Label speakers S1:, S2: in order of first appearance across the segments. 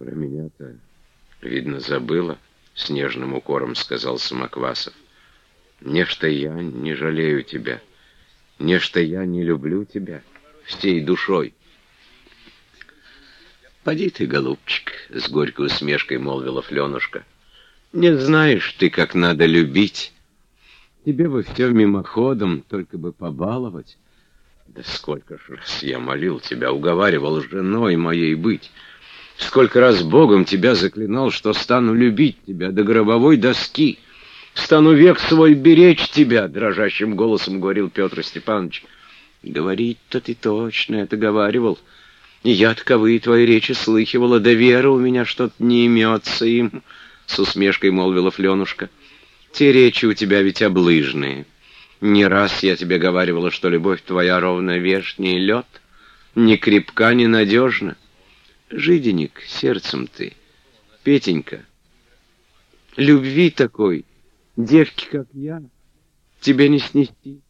S1: Про меня-то, видно, забыла, с нежным укором сказал Самоквасов. Нечто я не жалею тебя, нечто я не люблю тебя всей душой. «Поди ты, голубчик», — с горькой усмешкой молвила Фленушка. «Не знаешь ты, как надо любить. Тебе бы все мимоходом, только бы побаловать. Да сколько ж раз я молил тебя, уговаривал женой моей быть. Сколько раз Богом тебя заклинал, что стану любить тебя до гробовой доски. Стану век свой беречь тебя, — дрожащим голосом говорил Петр Степанович. Говорить-то ты точно это говаривал. Я таковые твои речи слыхивала, да вера у меня что-то не имется им, — с усмешкой молвила Фленушка. Те речи у тебя ведь облыжные. Не раз я тебе говаривала, что любовь твоя ровно вешний лед, ни крепка, ни надежна. Жиденек, сердцем ты, Петенька, любви такой, девки, как я, тебе не снести.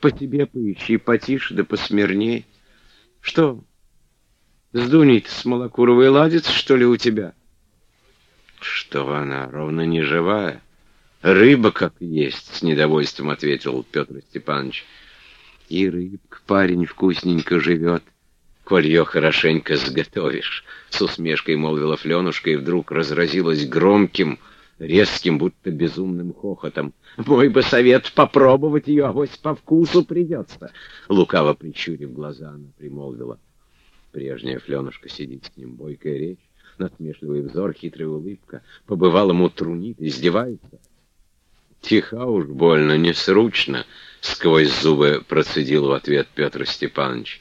S1: По тебе поищи, потише да посмирней. Что, с Дуней-то с Малокуровой ладится, что ли, у тебя? Что она, ровно не живая? Рыба как есть, с недовольством ответил Петр Степанович. И рыбка, парень, вкусненько живет, коль ее хорошенько сготовишь, с усмешкой молвила Фленушка и вдруг разразилась громким, резким, будто безумным хохотом. «Мой бы совет попробовать ее, авось по вкусу придется!» Лукаво прищурив глаза, она примолвила. Прежняя Фленушка сидит с ним, бойкая речь, насмешливый взор, хитрая улыбка. Побывал ему трунит, издевается. Тихо уж больно, несручно, сквозь зубы процедил в ответ Петр Степанович.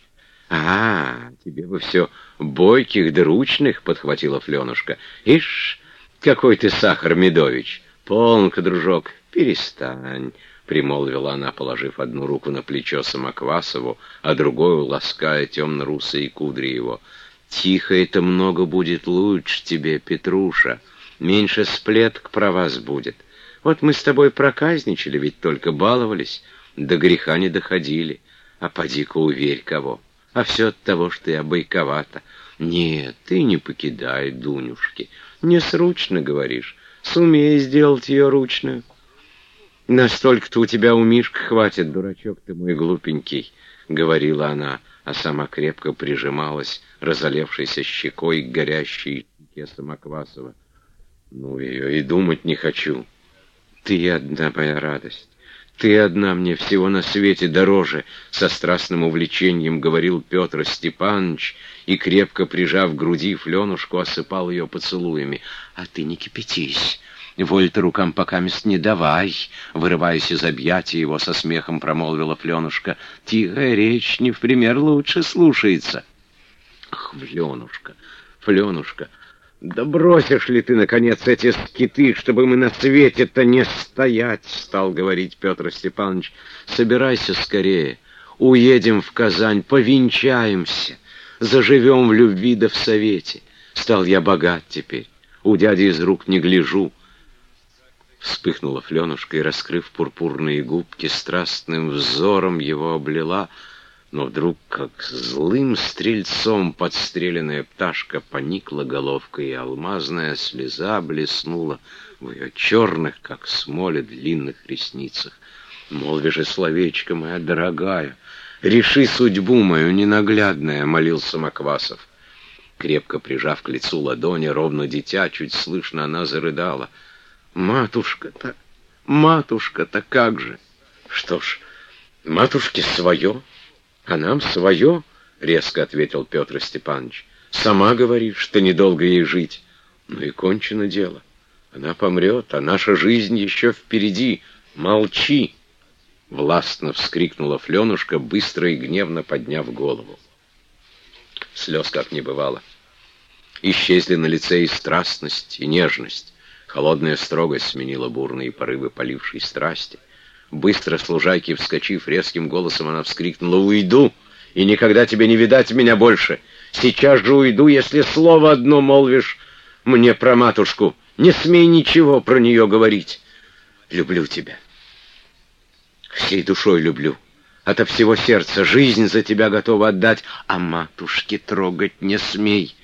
S1: «А, тебе бы все бойких дручных», — подхватила Фленушка. «Ишь, какой ты сахар, Медович! Полнка, дружок, перестань!» примолвила она, положив одну руку на плечо Самоквасову, а другую лаская темно-русые кудри его. «Тихо это много будет лучше тебе, Петруша. Меньше сплеток про вас будет. Вот мы с тобой проказничали, ведь только баловались, до греха не доходили. А поди-ка уверь кого. А все от того, что я бойковата. Нет, ты не покидай Дунюшки. Не сручно, говоришь. Сумей сделать ее ручную». «Настолько-то у тебя у Мишка хватит, дурачок ты мой глупенький», — говорила она, а сама крепко прижималась, разолевшейся щекой к горящей щеке Самоквасова. «Ну, ее и думать не хочу. Ты одна моя радость. Ты одна мне всего на свете дороже», — со страстным увлечением говорил Петр Степанович и, крепко прижав груди Фленушку, осыпал ее поцелуями. «А ты не кипятись». «Воль ты рукам покамест не давай!» Вырываясь из объятия его, со смехом промолвила Фленушка. «Тихая речь не в пример лучше слушается!» «Ах, Фленушка, Фленушка, да бросишь ли ты, наконец, эти скиты, чтобы мы на свете-то не стоять?» Стал говорить Петр Степанович. «Собирайся скорее, уедем в Казань, повенчаемся, заживем в любви да в совете. Стал я богат теперь, у дяди из рук не гляжу». Вспыхнула Фленушка и, раскрыв пурпурные губки, страстным взором его облила, но вдруг, как злым стрельцом подстреленная пташка, поникла головкой, и алмазная слеза блеснула в ее черных, как смоле, длинных ресницах. «Молви же словечко, моя дорогая, реши судьбу мою ненаглядная», — молился Маквасов. Крепко прижав к лицу ладони, ровно дитя, чуть слышно она зарыдала — Матушка-то, матушка-то как же? Что ж, матушке свое, а нам свое, резко ответил Петр Степанович. Сама говоришь, что недолго ей жить. Ну и кончено дело. Она помрет, а наша жизнь еще впереди. Молчи! Властно вскрикнула Фленушка, быстро и гневно подняв голову. Слез как не бывало. Исчезли на лице и страстность, и нежность. Холодная строгость сменила бурные порывы полившей страсти. Быстро служайки вскочив, резким голосом она вскрикнула «Уйду, и никогда тебе не видать меня больше! Сейчас же уйду, если слово одно молвишь мне про матушку! Не смей ничего про нее говорить! Люблю тебя! Всей душой люблю!» Ото всего сердца жизнь за тебя готова отдать, а матушке трогать не смей.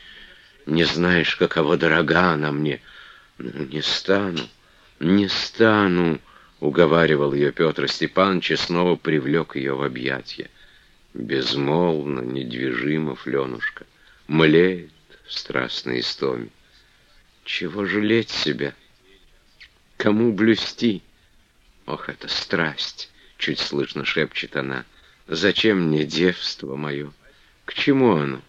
S1: Не знаешь, каково дорога она мне. Ну, не стану, не стану, уговаривал ее Петр Степанович и снова привлек ее в объятья. Безмолвно, недвижимо Фленушка, млеет в страстной истоме. Чего жалеть себя? Кому блюсти? Ох, это страсть! Чуть слышно шепчет она. Зачем мне девство мое? К чему оно?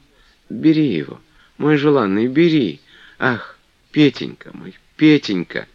S1: Бери его, мой желанный, бери. Ах, Петенька мой, Петенька!